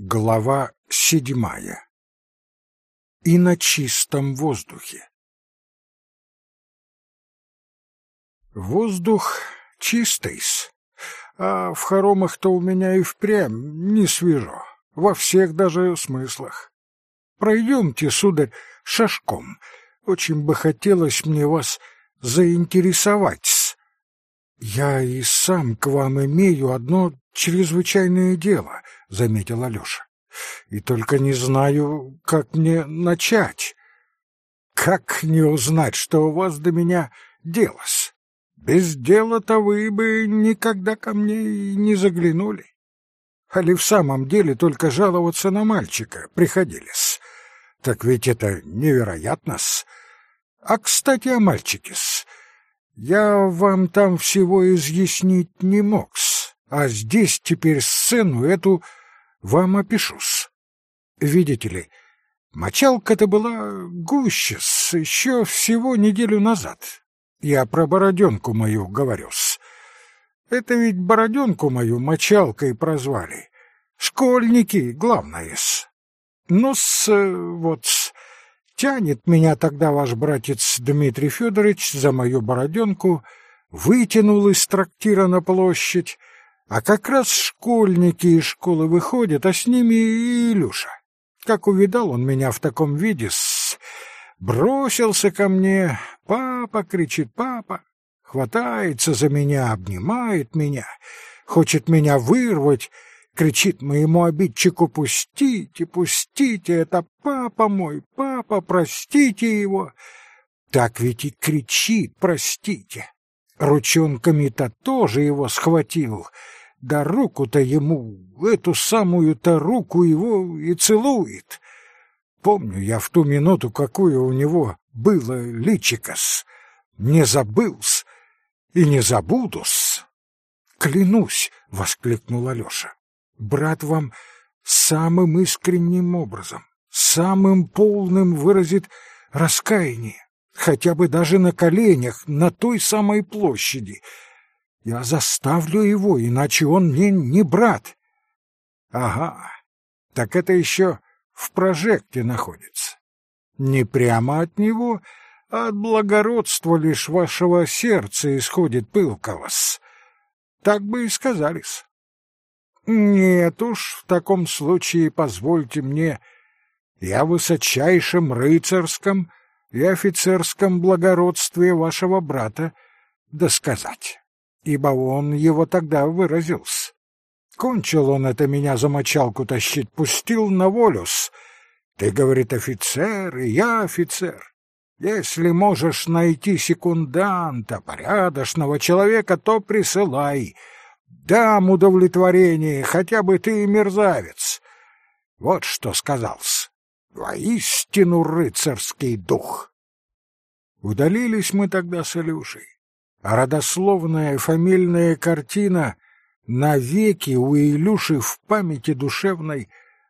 Глава седьмая. И на чистом воздухе. Воздух чистый, а в хоромах-то у меня и впрямь не свежо, во всех даже смыслах. Пройдемте, сударь, шашком. Очень бы хотелось мне вас заинтересовать. Я и сам к вам имею одно чрезвычайное дело —— заметил Алеша. — И только не знаю, как мне начать. Как не узнать, что у вас до меня делось? Без дела-то вы бы никогда ко мне и не заглянули. Али в самом деле только жаловаться на мальчика приходились. Так ведь это невероятно-с. А, кстати, о мальчике-с. Я вам там всего изъяснить не мог-с, а здесь теперь сцену эту вам опишусь. Видите ли, мочалка-то была гуще с еще всего неделю назад. Я про бороденку мою говорю-с. Это ведь бороденку мою мочалкой прозвали. Школьники, главное-с. Ну-с, вот тянет меня тогда ваш братец Дмитрий Федорович за мою бороденку, вытянул из трактира на площадь, а как раз школьники из школы выходят, а с ними и Илюша. Как увидал он меня в таком виде, с... бросился ко мне. «Папа!» — кричит «папа!» Хватается за меня, обнимает меня, хочет меня вырвать, кричит моему обидчику «Пустите, пустите, это папа мой, папа, простите его!» Так ведь и кричит «Простите!» Ручонками-то тоже его схватил — да руку-то ему, эту самую-то руку его и целует. Помню я в ту минуту, какое у него было личикос. Не забылся и не забудус. Клянусь, — воскликнул Алеша, — брат вам самым искренним образом, самым полным выразит раскаяние, хотя бы даже на коленях, на той самой площади — я заставлю его, иначе он мне не брат. Ага, так это еще в прожекте находится. Не прямо от него, а от благородства лишь вашего сердца исходит пылковос. Так бы и сказались. Нет уж, в таком случае позвольте мне, я в высочайшем рыцарском и офицерском благородстве вашего брата досказать ибо он его тогда выразился. Кончил он это меня за мочалку тащить, пустил на волюс. Ты, говорит, офицер, и я офицер. Если можешь найти секунданта, порядочного человека, то присылай. Дам удовлетворение, хотя бы ты и мерзавец. Вот что сказал-с. Воистину рыцарский дух. Удалились мы тогда с Илюшей а родословная фамильная картина навеки у Илюши в памяти душевной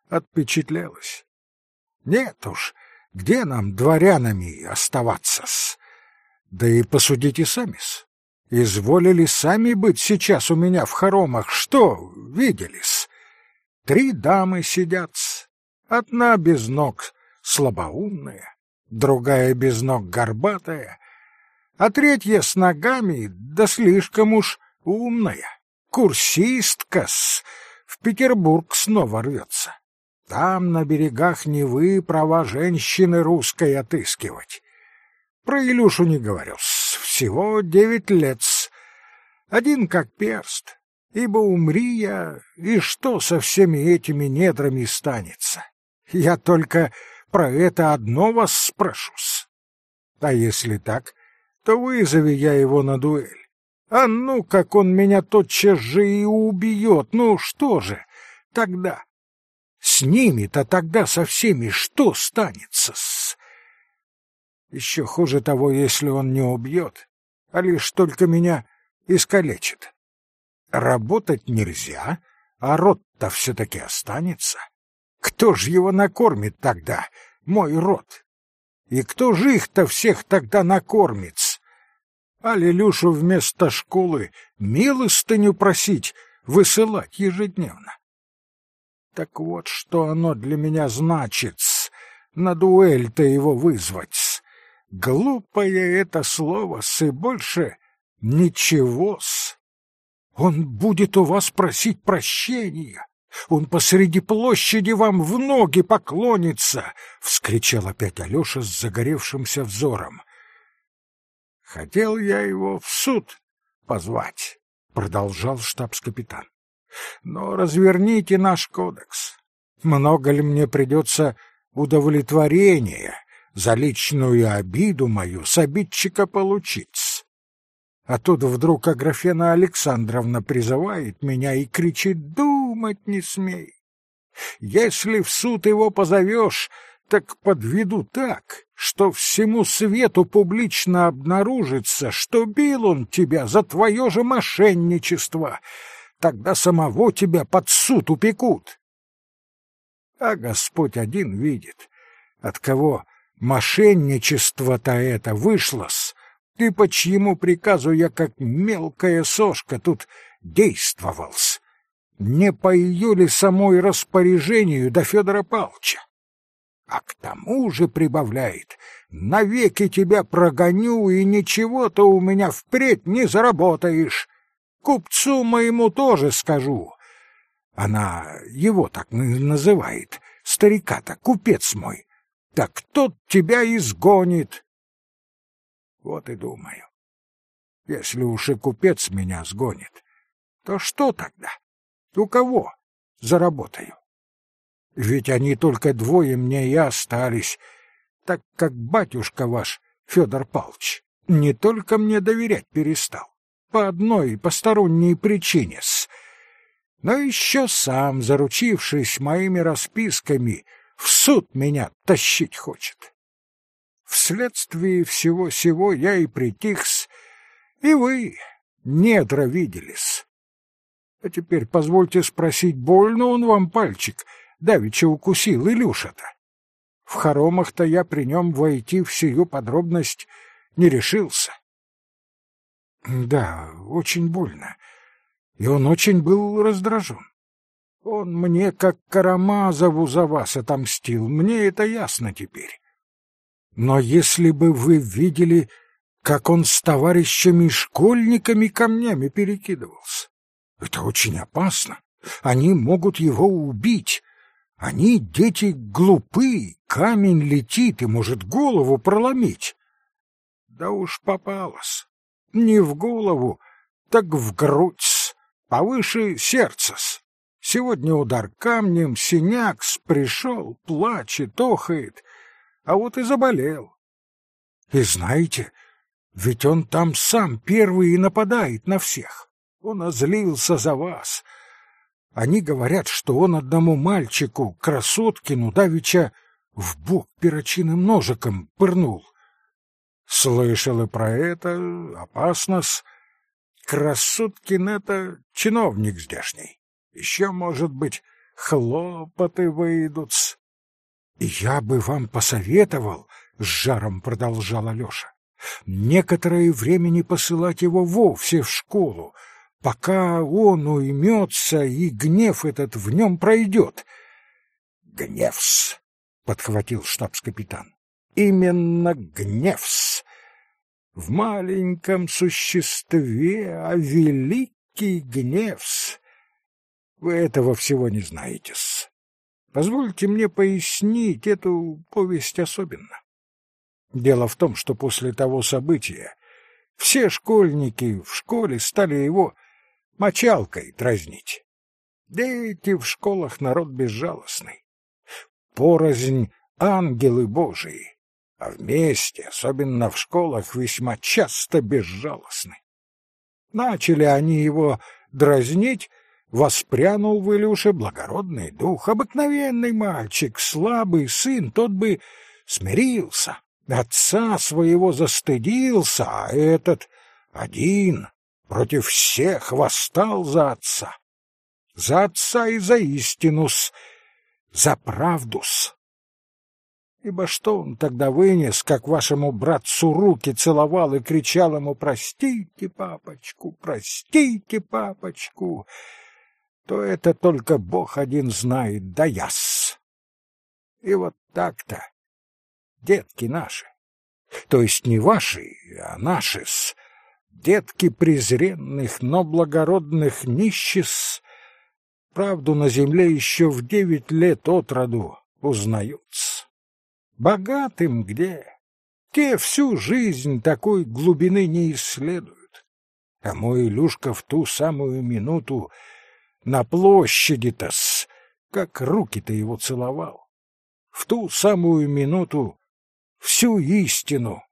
отпечатлелась. Нет уж, где нам дворянами оставаться-с? Да и посудите сами-с. Изволили сами быть сейчас у меня в хоромах, что виделись? Три дамы сидят Одна без ног слабоумная, другая без ног горбатая, а третья с ногами, да слишком уж умная. Курсистка-с, в Петербург снова рвется. Там, на берегах Невы, права женщины русской отыскивать. Про Илюшу не говорю всего девять лет. Один как перст, ибо умри я, и что со всеми этими недрами станется? Я только про это одно вас спрошу-с. А если так, то вызови я его на дуэль. А ну, как он меня тотчас же и убьет, ну что же тогда? С ними-то тогда со всеми что станется-с? Еще хуже того, если он не убьет, а лишь только меня искалечит. Работать нельзя, а рот-то все-таки останется. Кто ж его накормит тогда, мой рот? И кто же их-то всех тогда накормит? а Лилюшу вместо школы милостыню просить, высылать ежедневно. Так вот, что оно для меня значит. На дуэль-то его вызвать. Глупое это слово, и больше ничего-с. Он будет у вас просить прощения. Он посреди площади вам в ноги поклонится, — вскричал опять Алеша с загоревшимся взором. Хотел я его в суд позвать, — продолжал штабс-капитан. Но разверните наш кодекс. Много ли мне придется удовлетворения за личную обиду мою с обидчика получить? А тут вдруг Аграфена Александровна призывает меня и кричит «Думать не смей!» Если в суд его позовешь, так подведу так, что всему свету публично обнаружится, что бил он тебя за твое же мошенничество. Тогда самого тебя под суд упекут. А Господь один видит, от кого мошенничество-то это вышло-с, и по чьему приказу я, как мелкая сошка, тут действовал-с. Не по ее ли самой распоряжению до Федора Павловича? А к тому же прибавляет, навеки тебя прогоню, и ничего-то у меня впредь не заработаешь. Купцу моему тоже скажу. Она его так называет, старика-то, купец мой. Так тот тебя изгонит. Вот и думаю. Если уж и купец меня сгонит, то что тогда? У кого заработаю? Ведь они только двое мне и остались, так как батюшка ваш, Федор Павлович, не только мне доверять перестал, по одной посторонней причине-с, но еще сам, заручившись моими расписками, в суд меня тащить хочет. Вследствие всего сего я и притихс, и вы недра виделись. А теперь позвольте спросить, больно он вам пальчик давеча укусил Илюша-то? В хоромах-то я при нем войти в сию подробность не решился. Да, очень больно. И он очень был раздражен. Он мне, как Карамазову, за вас отомстил. Мне это ясно теперь. Но если бы вы видели, как он с товарищами-школьниками камнями перекидывался, это очень опасно. Они могут его убить. Они, дети, глупы, камень летит и может голову проломить. Да уж попалось. Не в голову, так в грудь, повыше сердца-с. Сегодня удар камнем, синякс, пришел, плачет, охает, а вот и заболел. И знаете, ведь он там сам первый и нападает на всех. Он озлился за вас. Они говорят, что он одному мальчику, красоткину, давеча в бок перочинным ножиком пырнул. Слышал и про это, опасно-с. Красоткин — это чиновник здешний. Еще, может быть, хлопоты выйдут. Я бы вам посоветовал, — с жаром продолжал Алеша, — некоторое время не посылать его вовсе в школу, пока он уймется и гнев этот в нем пройдет. — Гневс, — подхватил штабс-капитан, — именно гневс. В маленьком существе, а великий гневс. Вы этого всего не знаете-с. Позвольте мне пояснить эту повесть особенно. Дело в том, что после того события все школьники в школе стали его мочалкой дразнить. Дети в школах народ безжалостный. Порознь ангелы Божии, а вместе, особенно в школах, весьма часто безжалостны. Начали они его дразнить, Воспрянул в Илюше благородный дух, обыкновенный мальчик, слабый сын, тот бы смирился, отца своего застыдился, а этот один против всех восстал за отца. За отца и за истинус, за правдус. Ибо что он тогда вынес, как вашему братцу руки целовал и кричал ему «Простите, папочку, простите, папочку!» То это только Бог один знает, да яс. И вот так-то, детки наши, то есть не ваши, а наши-с, детки презренных, но благородных нищес, правду на земле еще в девять лет от роду узнаются. Богатым где? Те всю жизнь такой глубины не исследуют. А мой Илюшка в ту самую минуту на площади-то-с, как руки-то его целовал. В ту самую минуту всю истину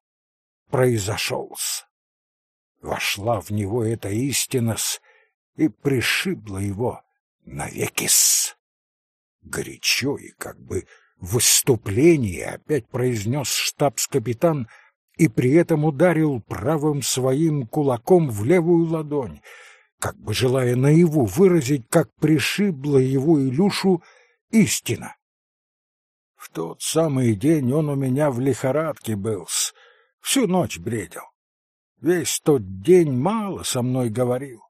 произошел-с. Вошла в него эта истина-с и пришибла его навеки-с. Горячо и как бы выступлении опять произнес штабс-капитан и при этом ударил правым своим кулаком в левую ладонь, как бы желая наяву выразить, как пришибла его Илюшу истина. В тот самый день он у меня в лихорадке был, всю ночь бредил. Весь тот день мало со мной говорил,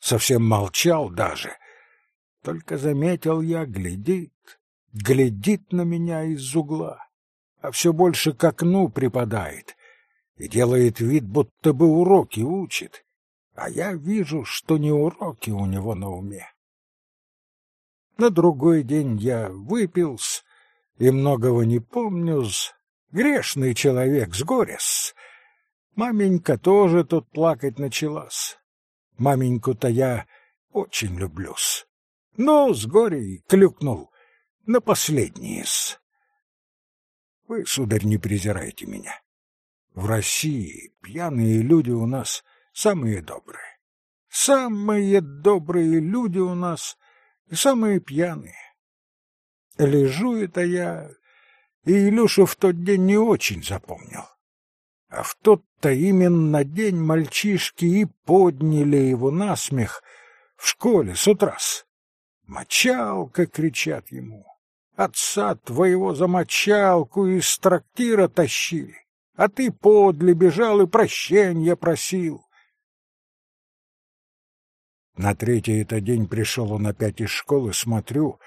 совсем молчал даже. Только заметил я, глядит, глядит на меня из угла, а все больше к окну припадает и делает вид, будто бы уроки учит, а я вижу, что не уроки у него на уме. На другой день я выпился и многого не помню, с грешный человек с горес. Маменька тоже тут плакать началась. Маменьку-то я очень люблю-с. Но с горей клюкнул на последние-с. Вы, сударь, не презирайте меня. В России пьяные люди у нас самые добрые. Самые добрые люди у нас и самые пьяные. Лежу это я, и Илюшу в тот день не очень запомнил. А в тот-то именно день мальчишки и подняли его на смех в школе с утра-с. «Мочалка!» — кричат ему. Отца твоего за мочалку из трактира тащили, а ты подле бежал и прощенья просил. На третий это день пришел он опять из школы, смотрю,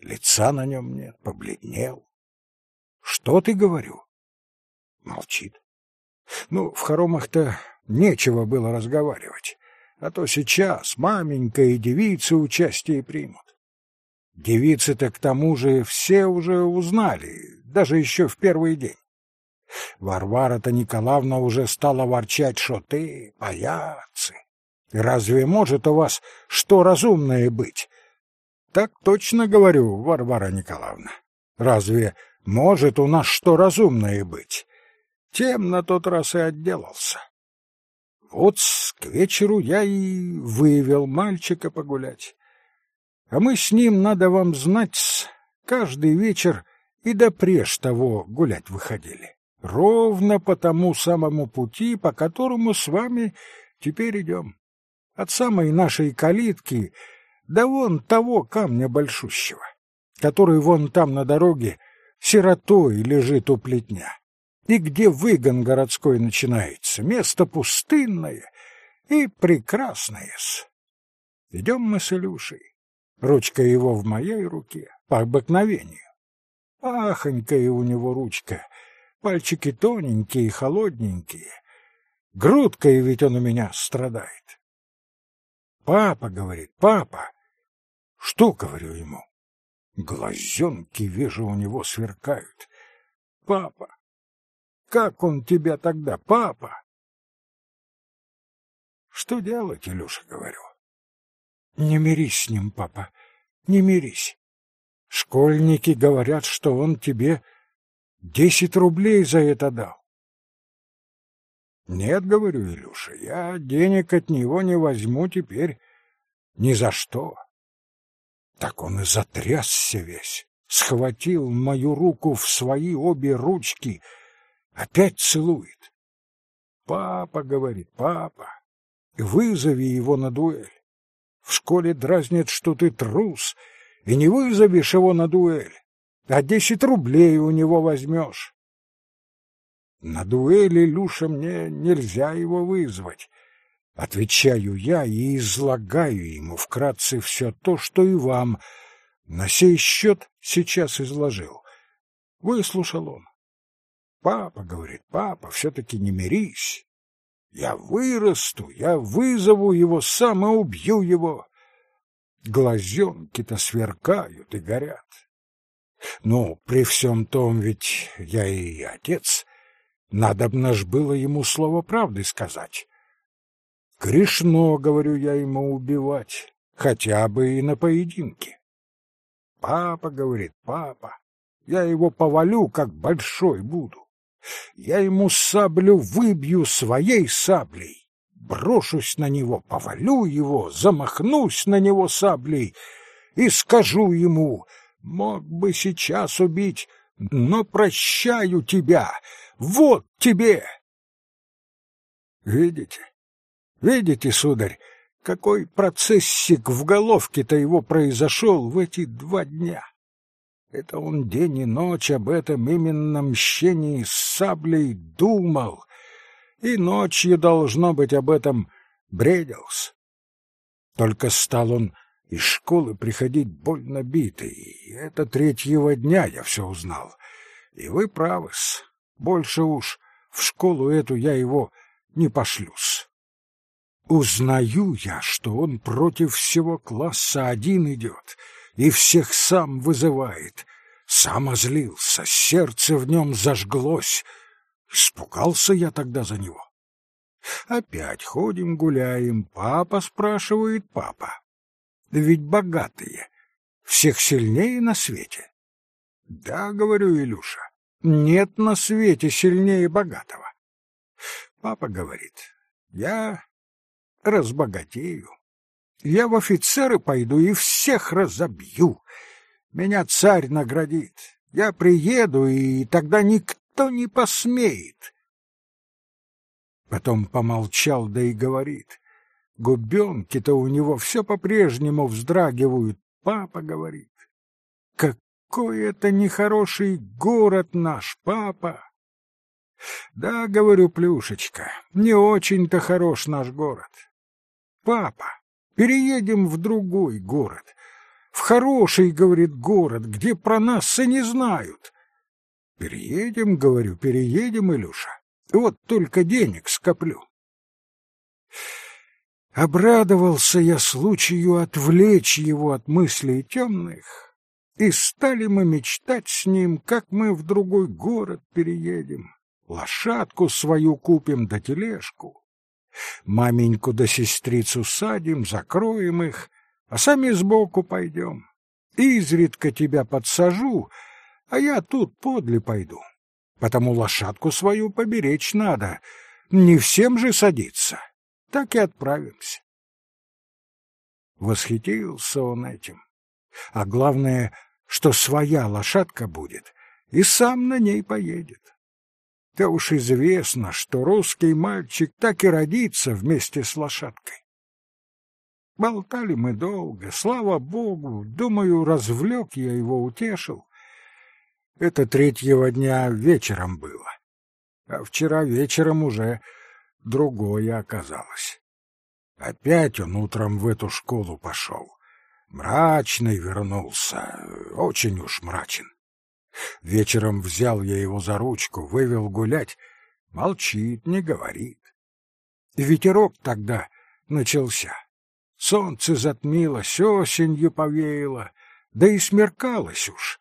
лица на нем нет, побледнел. Что ты говорю? Молчит. Ну, в хоромах-то нечего было разговаривать, а то сейчас маменька и девицы участие примут. Девицы-то к тому же все уже узнали, даже еще в первый день. Варвара-то Николаевна уже стала ворчать, что ты паяцы. Разве может у вас что разумное быть? Так точно говорю, Варвара Николаевна. Разве может у нас что разумное быть? Тем на тот раз и отделался. Вот к вечеру я и вывел мальчика погулять. А мы с ним, надо вам знать, каждый вечер и допреж того гулять выходили. Ровно по тому самому пути, по которому с вами теперь идем. От самой нашей калитки до вон того камня большущего, который вон там на дороге сиротой лежит у плетня. И где выгон городской начинается, место пустынное и прекрасное-с. Идем мы с Илюшей. Ручка его в моей руке, по обыкновению. Ахонькая у него ручка, пальчики тоненькие, холодненькие. Грудкой ведь он у меня страдает. «Папа», — говорит, — «папа». «Что?» — говорю ему. Глазенки, вижу, у него сверкают. «Папа, как он тебя тогда, папа?» «Что делать, Илюша?» — говорю. Не мирись с ним, папа, не мирись. Школьники говорят, что он тебе десять рублей за это дал. Нет, говорю, Илюша, я денег от него не возьму теперь ни за что. Так он и затрясся весь, схватил мою руку в свои обе ручки, опять целует. Папа, говорит, папа, вызови его на дуэль. В школе дразнят, что ты трус, и не вызовешь его на дуэль, а десять рублей у него возьмешь. На дуэли, Люша, мне нельзя его вызвать. Отвечаю я и излагаю ему вкратце все то, что и вам на сей счет сейчас изложил. Выслушал он. Папа, говорит, папа, все-таки не мирись. Я вырасту, я вызову его сам и убью его. Глазенки-то сверкают и горят. Ну, при всем том, ведь я и отец. Надобно ж было ему слово правды сказать. Грешно, говорю я ему, убивать, хотя бы и на поединке. Папа, говорит, папа, я его повалю, как большой буду. Я ему саблю выбью своей саблей, брошусь на него, повалю его, замахнусь на него саблей и скажу ему, мог бы сейчас убить, но прощаю тебя, вот тебе. Видите, Видите, сударь, какой процессик в головке-то его произошел в эти два дня. Это он день и ночь об этом именно мщении с саблей думал, и ночью, должно быть, об этом бредился. Только стал он из школы приходить больно битый, и это третьего дня я все узнал. И вы правы-с, больше уж в школу эту я его не пошлюсь. Узнаю я, что он против всего класса один идет и всех сам вызывает. Сам озлился, сердце в нем зажглось. Испугался я тогда за него. Опять ходим гуляем, папа спрашивает папа. Ведь богатые, всех сильнее на свете. Да, говорю Илюша, нет на свете сильнее богатого. Папа говорит, я разбогатею. Я в офицеры пойду и всех разобью. Меня царь наградит. Я приеду, и тогда никто не посмеет. Потом помолчал, да и говорит. Губенки-то у него все по-прежнему вздрагивают. Папа говорит. Какой это нехороший город наш, папа! Да, говорю, Плюшечка, не очень-то хорош наш город. Папа, переедем в другой город. В хороший, говорит, город, где про нас и не знают. Переедем, говорю, переедем, Илюша. Вот только денег скоплю. Обрадовался я случаю отвлечь его от мыслей темных, и стали мы мечтать с ним, как мы в другой город переедем, лошадку свою купим да тележку. Маменьку да сестрицу садим, закроем их, а сами сбоку пойдем. Изредка тебя подсажу, а я тут подле пойду. Потому лошадку свою поберечь надо, не всем же садиться. Так и отправимся. Восхитился он этим. А главное, что своя лошадка будет, и сам на ней поедет. Да уж известно, что русский мальчик так и родится вместе с лошадкой. Болтали мы долго, слава богу, думаю, развлек я его, утешил. Это третьего дня вечером было, а вчера вечером уже другое оказалось. Опять он утром в эту школу пошел. Мрачный вернулся, очень уж мрачен. Вечером взял я его за ручку, вывел гулять. Молчит, не говорит. Ветерок тогда начался. Солнце затмилось, осенью повеяло, да и смеркалось уж.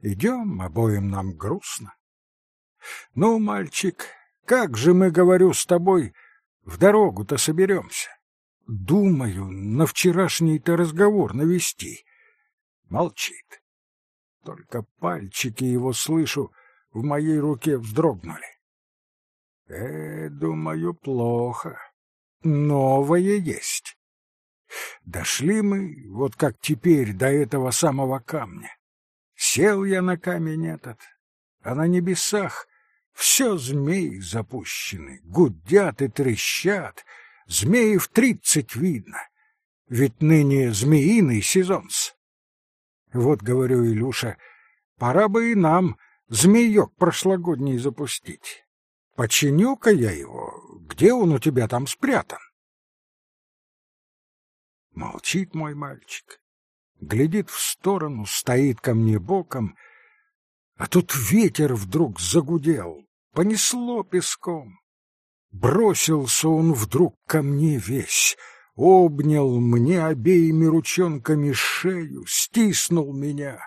Идем, обоим нам грустно. Ну, мальчик, как же мы, говорю, с тобой в дорогу-то соберемся? Думаю, на вчерашний-то разговор навести. Молчит. Только пальчики его слышу, в моей руке вздрогнули. Э, думаю, плохо. Новое есть. Дошли мы, вот как теперь, до этого самого камня. Сел я на камень этот, а на небесах все змеи запущены, гудят и трещат, змеи в тридцать видно, ведь ныне змеиный сезон-с. Вот, говорю, Илюша, пора бы и нам змеек прошлогодний запустить. Починю-ка я его, где он у тебя там спрятан? Молчит мой мальчик, глядит в сторону, стоит ко мне боком, а тут ветер вдруг загудел, понесло песком. Бросился он вдруг ко мне весь, обнял мне обеими ручонками шею, стиснул меня.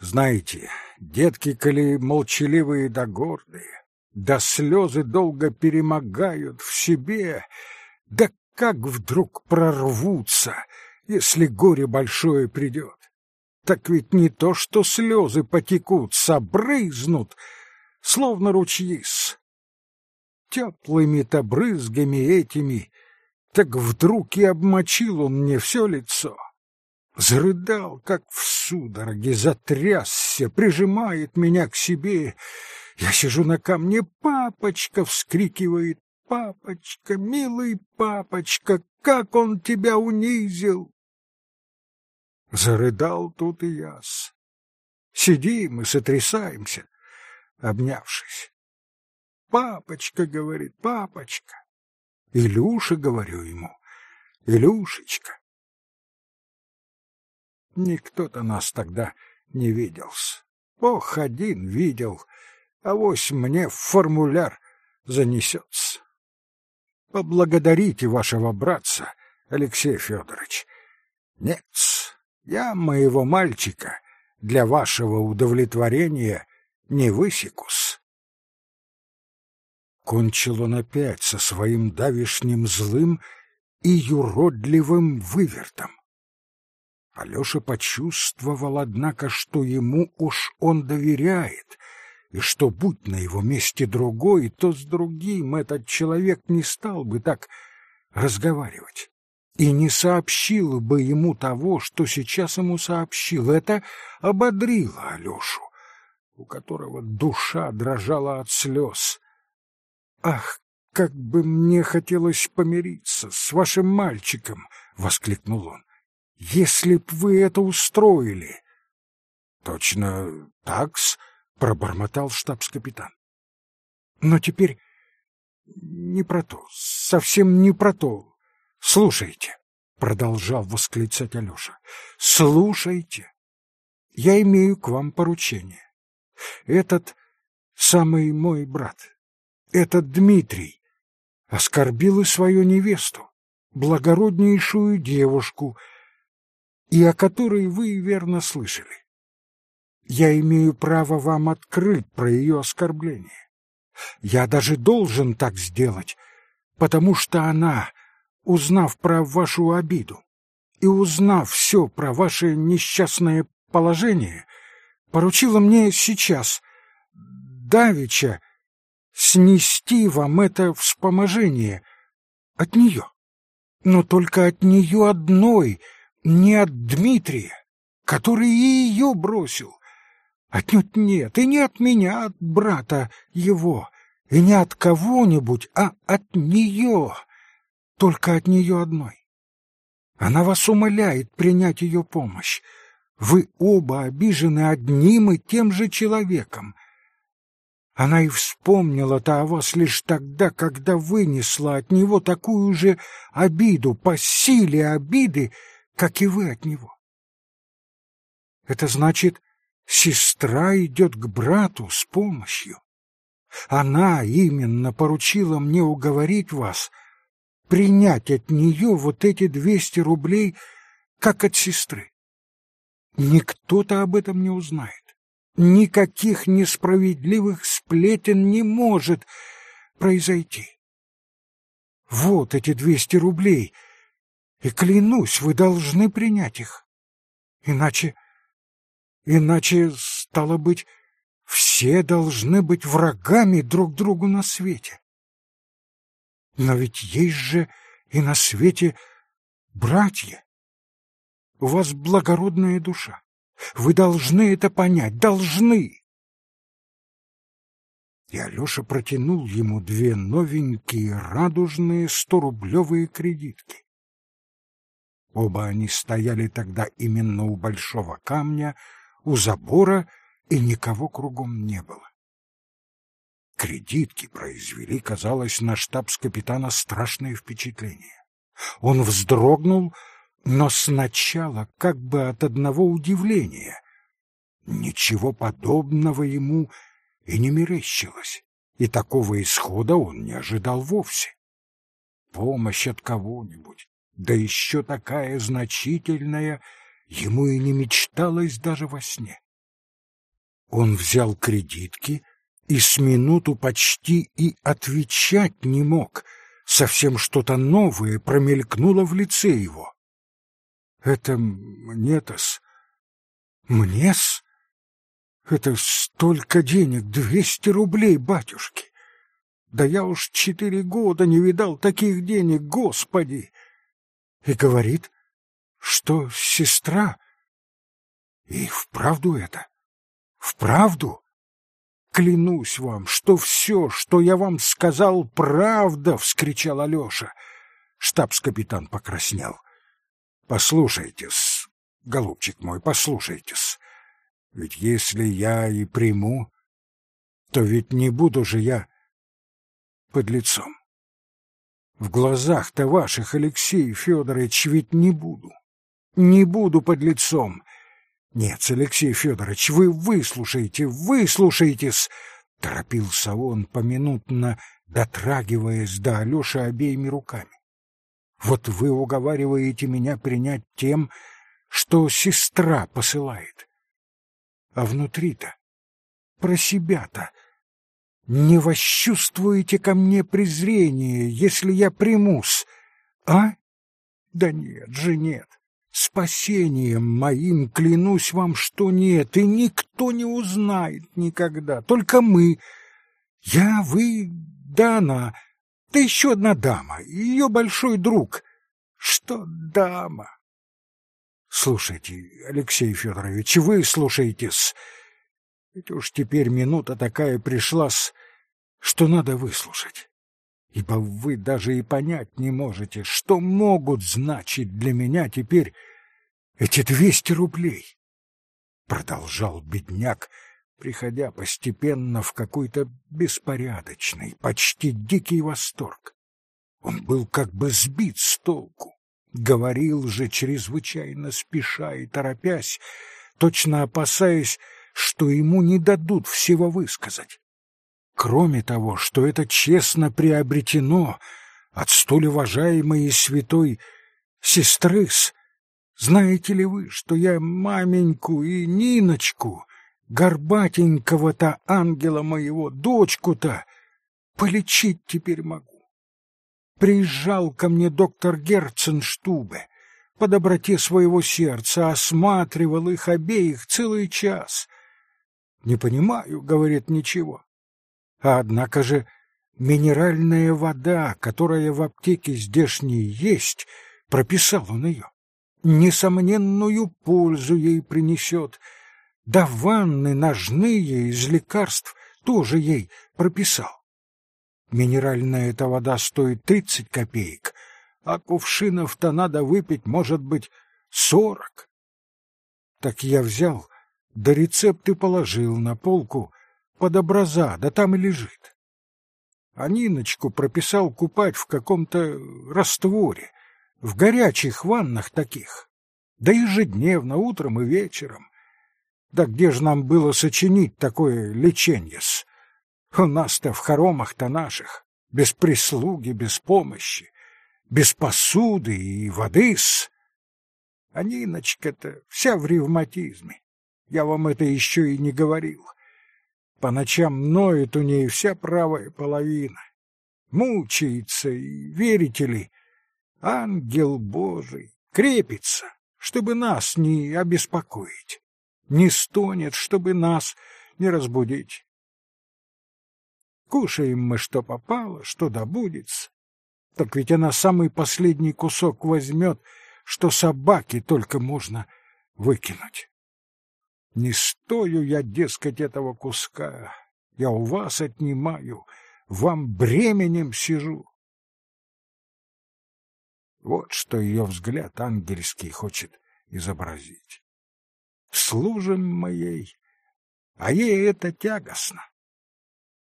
Знаете, детки, коли молчаливые да гордые, да слезы долго перемогают в себе, да как вдруг прорвутся, если горе большое придет? Так ведь не то, что слезы потекут, собрызнут, словно ручьи-с. Теплыми-то брызгами этими, так вдруг и обмочил он мне все лицо. Зарыдал, как в судороге, затрясся, прижимает меня к себе. Я сижу на камне, папочка вскрикивает, папочка, милый папочка, как он тебя унизил! Зарыдал тут и яс. Сидим и сотрясаемся, обнявшись. Папочка, говорит, папочка. Илюша, говорю ему, Илюшечка. Никто-то нас тогда не видел-с. Бог один видел, а вось мне в формуляр занесется. Поблагодарите вашего братца, Алексей Федорович. Нет, я моего мальчика для вашего удовлетворения не высекус. Кончил он опять со своим давишним злым и юродливым вывертом. Алёша почувствовал, однако, что ему уж он доверяет, и что, будь на его месте другой, то с другим этот человек не стал бы так разговаривать и не сообщил бы ему того, что сейчас ему сообщил. Это ободрило Алешу, у которого душа дрожала от слез. «Ах, как бы мне хотелось помириться с вашим мальчиком!» — воскликнул он. «Если б вы это устроили!» «Точно такс?» пробормотал штабс-капитан. Но теперь не про то, совсем не про то. Слушайте, продолжал восклицать Алёша. Слушайте. Я имею к вам поручение. Этот самый мой брат, этот Дмитрий, оскорбил и свою невесту, благороднейшую девушку, и о которой вы верно слышали я имею право вам открыть про ее оскорбление. Я даже должен так сделать, потому что она, узнав про вашу обиду и узнав все про ваше несчастное положение, поручила мне сейчас, давеча, снести вам это вспоможение от нее. Но только от нее одной, не от Дмитрия, который и ее бросил, Отнюдь нет, и не от меня, от брата его, и не от кого-нибудь, а от нее, только от нее одной. Она вас умоляет принять ее помощь. Вы оба обижены одним и тем же человеком. Она и вспомнила-то о вас лишь тогда, когда вынесла от него такую же обиду, по силе обиды, как и вы от него. Это значит, Сестра идет к брату с помощью. Она именно поручила мне уговорить вас принять от нее вот эти двести рублей, как от сестры. Никто-то об этом не узнает. Никаких несправедливых сплетен не может произойти. Вот эти двести рублей, и клянусь, вы должны принять их. Иначе Иначе, стало быть, все должны быть врагами друг другу на свете. Но ведь есть же и на свете братья. У вас благородная душа. Вы должны это понять, должны. И Алеша протянул ему две новенькие радужные сторублевые кредитки. Оба они стояли тогда именно у большого камня, у забора, и никого кругом не было. Кредитки произвели, казалось, на штабс-капитана страшное впечатление. Он вздрогнул, но сначала как бы от одного удивления. Ничего подобного ему и не мерещилось, и такого исхода он не ожидал вовсе. Помощь от кого-нибудь, да еще такая значительная, ему и не мечталось даже во сне. Он взял кредитки и с минуту почти и отвечать не мог. Совсем что-то новое промелькнуло в лице его. Это мне-то-с... Мне-с? Это столько денег, двести рублей, батюшки! Да я уж четыре года не видал таких денег, господи! И говорит, что сестра... И вправду это? Вправду? Клянусь вам, что все, что я вам сказал, правда, — вскричал Алеша. Штабс-капитан покраснел. Послушайтесь, голубчик мой, послушайтесь. Ведь если я и приму, то ведь не буду же я под лицом. В глазах-то ваших, Алексей Федорович, ведь не буду. Не буду под лицом. Нет, Алексей Федорович, вы выслушайте, выслушайтесь, торопился он поминутно, дотрагиваясь до Алёши обеими руками. Вот вы уговариваете меня принять тем, что сестра посылает. А внутри-то, про себя-то, не восчувствуете ко мне презрение, если я примусь, а? Да нет же, нет. Спасением моим клянусь вам, что нет, и никто не узнает никогда, только мы. Я, вы, да она, да еще одна дама, ее большой друг. Что дама? Слушайте, Алексей Федорович, вы слушаетесь. Ведь уж теперь минута такая пришла, что надо выслушать ибо вы даже и понять не можете, что могут значить для меня теперь эти двести рублей. Продолжал бедняк, приходя постепенно в какой-то беспорядочный, почти дикий восторг. Он был как бы сбит с толку, говорил же чрезвычайно спеша и торопясь, точно опасаясь, что ему не дадут всего высказать. Кроме того, что это честно приобретено от столь уважаемой и святой сестры-с, знаете ли вы, что я маменьку и Ниночку, горбатенького-то ангела моего, дочку-то, полечить теперь могу? Приезжал ко мне доктор Герценштубе, по доброте своего сердца осматривал их обеих целый час. «Не понимаю», — говорит, — «ничего. А однако же минеральная вода, которая в аптеке здешней есть, прописал он ее. Несомненную пользу ей принесет. Да ванны ножные из лекарств тоже ей прописал. Минеральная эта вода стоит тридцать копеек, а кувшинов-то надо выпить, может быть, сорок. Так я взял, да рецепты положил на полку, под образа, да там и лежит. А Ниночку прописал купать в каком-то растворе, в горячих ваннах таких, да ежедневно, утром и вечером. Да где же нам было сочинить такое леченье-с? У нас-то в хоромах-то наших, без прислуги, без помощи, без посуды и воды-с. А Ниночка-то вся в ревматизме. Я вам это еще и не говорил. По ночам ноет у ней вся правая половина. Мучается и, верите ли, ангел Божий крепится, чтобы нас не обеспокоить, не стонет, чтобы нас не разбудить. Кушаем мы, что попало, что добудется. Так ведь она самый последний кусок возьмет, что собаке только можно выкинуть. Не стою я, дескать, этого куска. Я у вас отнимаю, вам бременем сижу. Вот что ее взгляд ангельский хочет изобразить. Служим моей, а ей это тягостно.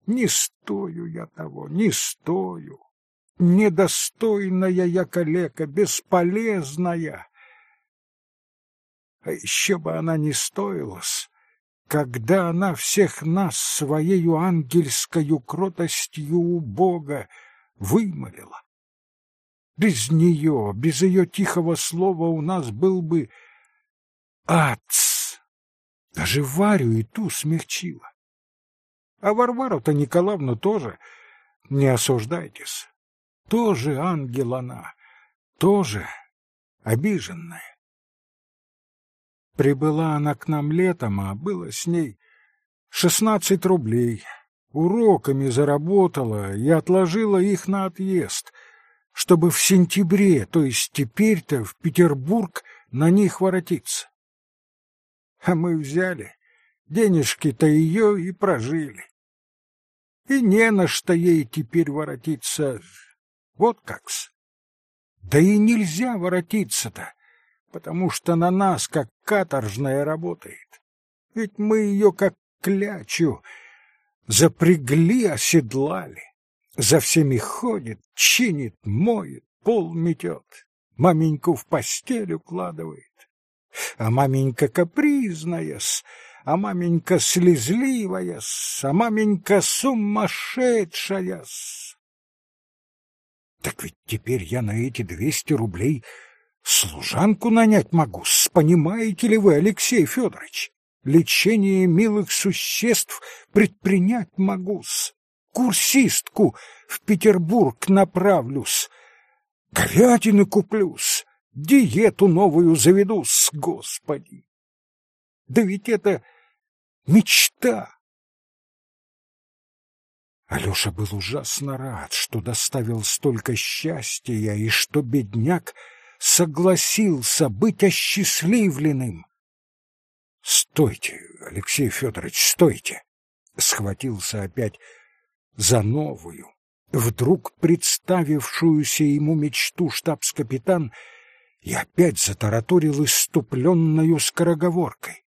Не стою я того, не стою. недостойная я калека, бесполезная. А еще бы она не стоилась, когда она всех нас своею ангельскою кротостью у Бога вымолила. Без нее, без ее тихого слова у нас был бы ац. Даже Варю и ту смягчила. А Варвару-то Николаевну тоже не осуждайтесь. Тоже ангел она, тоже обиженная. Прибыла она к нам летом, а было с ней шестнадцать рублей. Уроками заработала и отложила их на отъезд, чтобы в сентябре, то есть теперь-то в Петербург, на них воротиться. А мы взяли денежки-то ее и прожили. И не на что ей теперь воротиться. Вот как-с. Да и нельзя воротиться-то, потому что на нас как каторжная работает. Ведь мы ее как клячу запрягли, оседлали. За всеми ходит, чинит, моет, пол метет, маменьку в постель укладывает. А маменька капризная-с, а маменька слезливая-с, а маменька сумасшедшая-с. Так ведь теперь я на эти двести рублей служанку нанять могу, понимаете ли вы, Алексей Федорович? Лечение милых существ предпринять могу-с. Курсистку в Петербург направлюсь. Говядины куплюсь. Диету новую заведу-с, господи. Да ведь это мечта. Алёша был ужасно рад, что доставил столько счастья и что бедняк согласился быть осчастливленным. Стойте, Алексей Федорович, стойте! Схватился опять за новую, вдруг представившуюся ему мечту штабс-капитан и опять затараторил иступленною скороговоркой.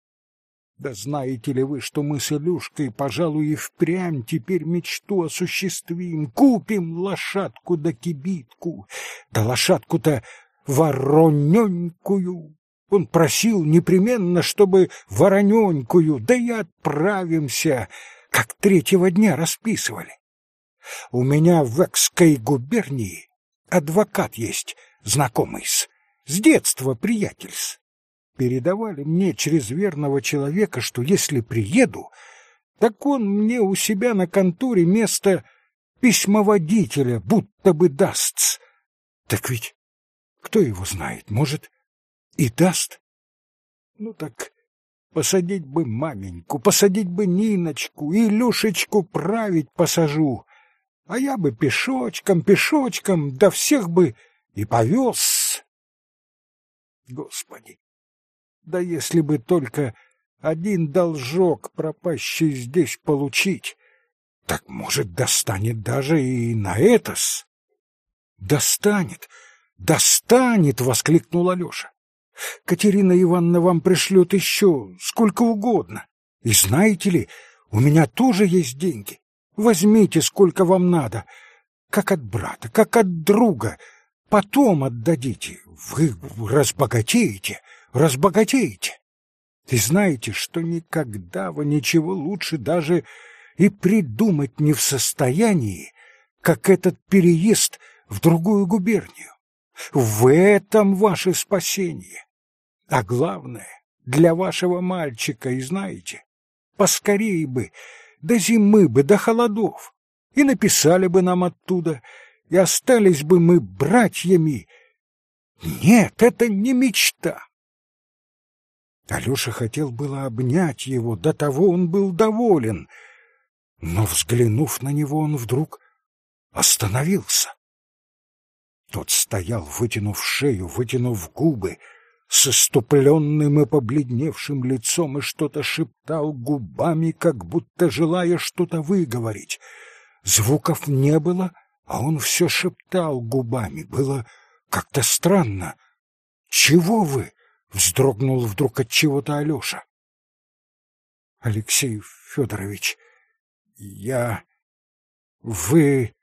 Да знаете ли вы, что мы с Илюшкой, пожалуй, и впрямь теперь мечту осуществим, купим лошадку да кибитку, да лошадку-то вороненькую. Он просил непременно, чтобы вороненькую, да и отправимся, как третьего дня расписывали. У меня в Экской губернии адвокат есть, знакомый с, детства приятельс передавали мне через верного человека, что если приеду, так он мне у себя на конторе место письмоводителя будто бы даст. Так ведь кто его знает, может, и даст? Ну так посадить бы маменьку, посадить бы Ниночку, и Илюшечку править посажу, а я бы пешочком, пешочком, да всех бы и повез. Господи, да если бы только один должок пропащий здесь получить, так, может, достанет даже и на это-с. Достанет, достанет, воскликнул Алёша. Катерина Ивановна вам пришлет еще сколько угодно. И знаете ли, у меня тоже есть деньги. Возьмите, сколько вам надо, как от брата, как от друга. Потом отдадите. Вы разбогатеете разбогатеете. И знаете, что никогда вы ничего лучше даже и придумать не в состоянии, как этот переезд в другую губернию. В этом ваше спасение. А главное, для вашего мальчика, и знаете, поскорее бы, до зимы бы, до холодов, и написали бы нам оттуда, и остались бы мы братьями. Нет, это не мечта. Алёша хотел было обнять его, до того он был доволен, но, взглянув на него, он вдруг остановился. Тот стоял, вытянув шею, вытянув губы, с иступленным и побледневшим лицом и что-то шептал губами, как будто желая что-то выговорить. Звуков не было, а он все шептал губами. Было как-то странно. «Чего вы?» Вздрогнул вдруг от чего-то Алёша. Алексей Федорович, я... Вы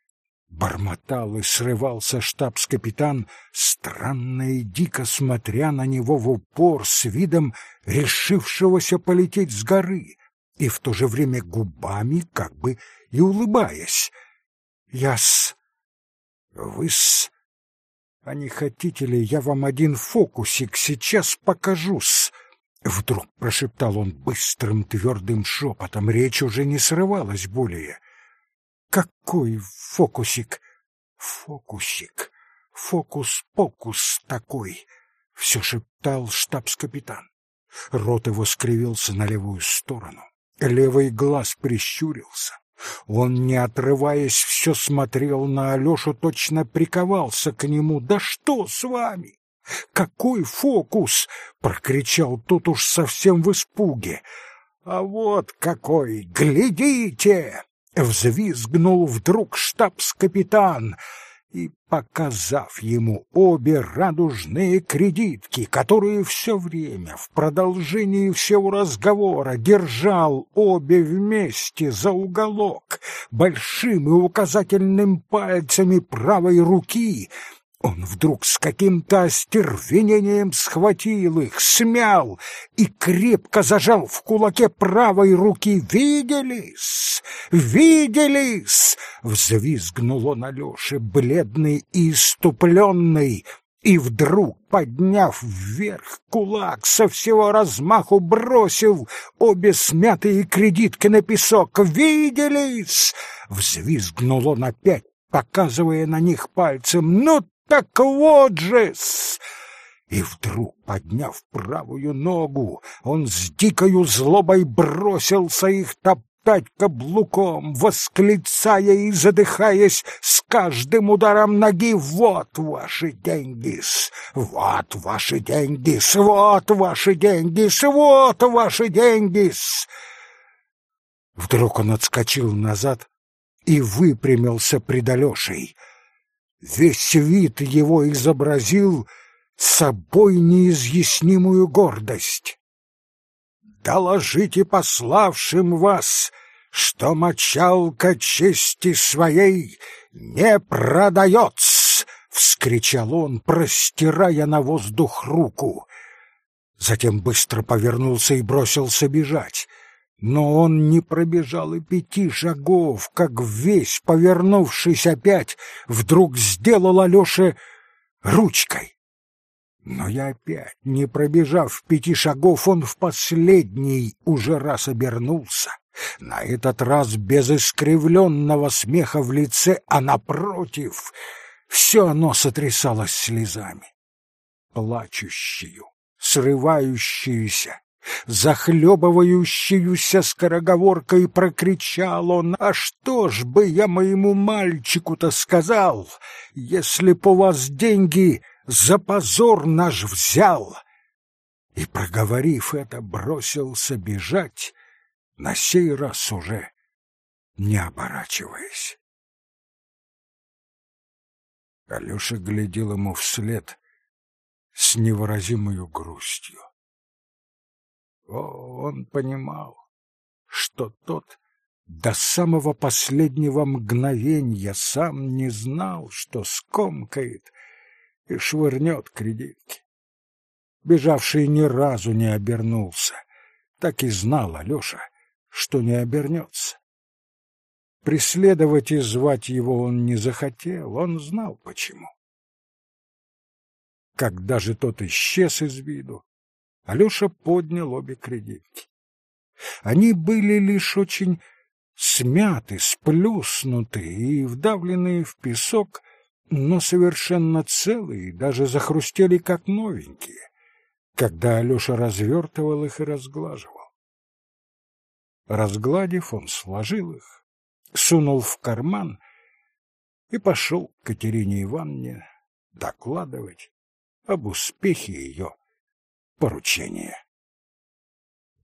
Бормотал и срывался штабс-капитан, странно и дико смотря на него в упор с видом решившегося полететь с горы и в то же время губами как бы и улыбаясь. «Я-с... Вы-с... А не хотите ли, я вам один фокусик сейчас покажу-с?» Вдруг прошептал он быстрым твердым шепотом, речь уже не срывалась более. Какой фокусик? Фокусик. Фокус-покус такой, все шептал штабс-капитан. Рот его скривился на левую сторону. Левый глаз прищурился. Он, не отрываясь, все смотрел на Алешу, точно приковался к нему. «Да что с вами? Какой фокус!» — прокричал тот уж совсем в испуге. «А вот какой! Глядите!» Взвизгнул вдруг штабс-капитан и, показав ему обе радужные кредитки, которые все время в продолжении всего разговора держал обе вместе за уголок большим и указательным пальцами правой руки, он вдруг с каким-то остервенением схватил их, смял и крепко зажал в кулаке правой руки. «Виделись! Виделись!» — взвизгнул он Алёше, бледный и иступленный, и вдруг, подняв вверх кулак, со всего размаху бросил обе смятые кредитки на песок. «Виделись!» — взвизгнул он опять, показывая на них пальцем. «Ну так вот же-с!» И вдруг, подняв правую ногу, он с дикою злобой бросился их топтать каблуком, восклицая и задыхаясь с каждым ударом ноги «Вот ваши деньги-с! Вот ваши деньги-с! Вот ваши деньги-с! Вот ваши деньги-с!» Вдруг он отскочил назад и выпрямился пред Алешей — Весь вид его изобразил собой неизъяснимую гордость. «Доложите пославшим вас, что мочалка чести своей не продается!» — вскричал он, простирая на воздух руку. Затем быстро повернулся и бросился бежать. Но он не пробежал и пяти шагов, как весь, повернувшись опять, вдруг сделал Алёше ручкой. Но я опять, не пробежав пяти шагов, он в последний уже раз обернулся. На этот раз без искривленного смеха в лице, а напротив, все оно сотрясалось слезами. Плачущую, срывающуюся, захлебывающуюся скороговоркой прокричал он, «А что ж бы я моему мальчику-то сказал, если б у вас деньги за позор наш взял?» И, проговорив это, бросился бежать, на сей раз уже не оборачиваясь. Алёша глядел ему вслед с невыразимою грустью. О, он понимал, что тот до самого последнего мгновения сам не знал, что скомкает и швырнет кредитки. Бежавший ни разу не обернулся, так и знал Алёша, что не обернется. Преследовать и звать его он не захотел, он знал почему. Когда же тот исчез из виду, Алёша поднял обе кредитки. Они были лишь очень смяты, сплюснуты и вдавленные в песок, но совершенно целые, даже захрустели как новенькие, когда Алёша развертывал их и разглаживал. Разгладив, он сложил их, сунул в карман и пошел к Катерине Ивановне докладывать об успехе ее поручения.